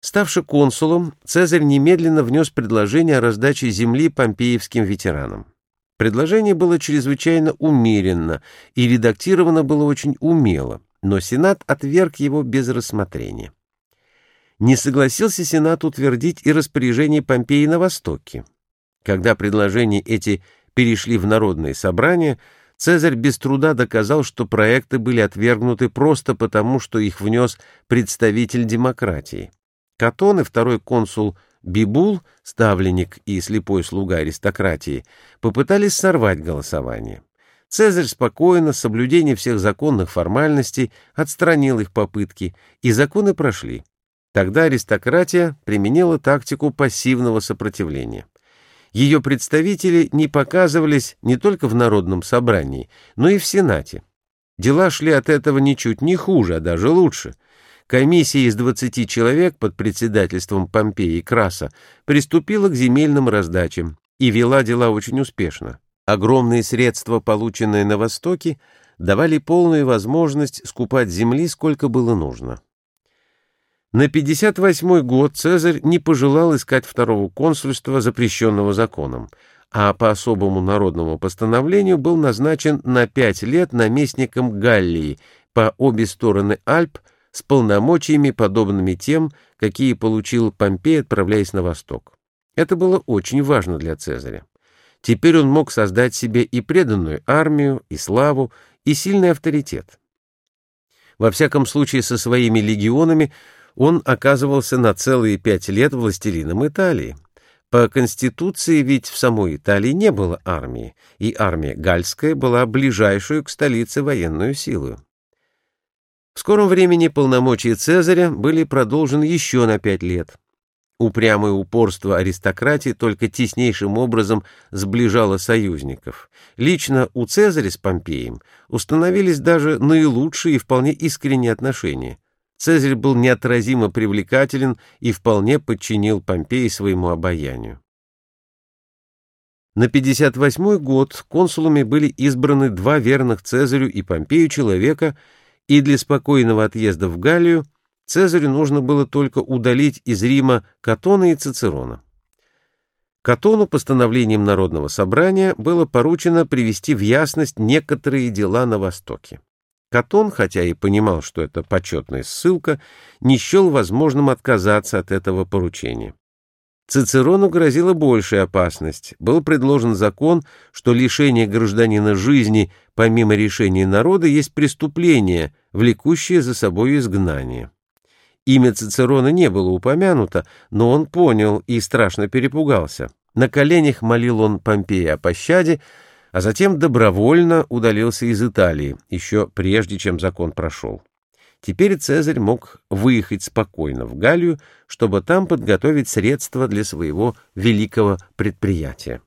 Ставший консулом, Цезарь немедленно внес предложение о раздаче земли помпеевским ветеранам. Предложение было чрезвычайно умеренно и редактировано было очень умело, но Сенат отверг его без рассмотрения. Не согласился Сенат утвердить и распоряжение Помпеи на Востоке. Когда предложения эти перешли в народные собрания, Цезарь без труда доказал, что проекты были отвергнуты просто потому, что их внес представитель демократии. Катон и второй консул Бибул, ставленник и слепой слуга аристократии, попытались сорвать голосование. Цезарь спокойно, с соблюдением всех законных формальностей, отстранил их попытки, и законы прошли. Тогда аристократия применила тактику пассивного сопротивления. Ее представители не показывались не только в Народном собрании, но и в Сенате. Дела шли от этого ничуть не хуже, а даже лучше — Комиссия из 20 человек под председательством Помпея и Краса приступила к земельным раздачам и вела дела очень успешно. Огромные средства, полученные на Востоке, давали полную возможность скупать земли, сколько было нужно. На 58 год Цезарь не пожелал искать второго консульства, запрещенного законом, а по особому народному постановлению был назначен на пять лет наместником Галлии по обе стороны Альп с полномочиями, подобными тем, какие получил Помпей, отправляясь на восток. Это было очень важно для Цезаря. Теперь он мог создать себе и преданную армию, и славу, и сильный авторитет. Во всяком случае, со своими легионами он оказывался на целые пять лет властелином Италии. По Конституции ведь в самой Италии не было армии, и армия гальская была ближайшую к столице военную силой. В скором времени полномочия Цезаря были продолжены еще на пять лет. Упрямое упорство аристократии только теснейшим образом сближало союзников. Лично у Цезаря с Помпеем установились даже наилучшие и вполне искренние отношения. Цезарь был неотразимо привлекателен и вполне подчинил Помпеи своему обаянию. На 58 год консулами были избраны два верных Цезарю и Помпею человека – и для спокойного отъезда в Галлию Цезарю нужно было только удалить из Рима Катона и Цицерона. Катону постановлением Народного собрания было поручено привести в ясность некоторые дела на Востоке. Катон, хотя и понимал, что это почетная ссылка, не счел возможным отказаться от этого поручения. Цицерону грозила большая опасность. Был предложен закон, что лишение гражданина жизни помимо решения народа есть преступление, влекущее за собой изгнание. Имя Цицерона не было упомянуто, но он понял и страшно перепугался. На коленях молил он Помпея о пощаде, а затем добровольно удалился из Италии, еще прежде, чем закон прошел. Теперь Цезарь мог выехать спокойно в Галлию, чтобы там подготовить средства для своего великого предприятия.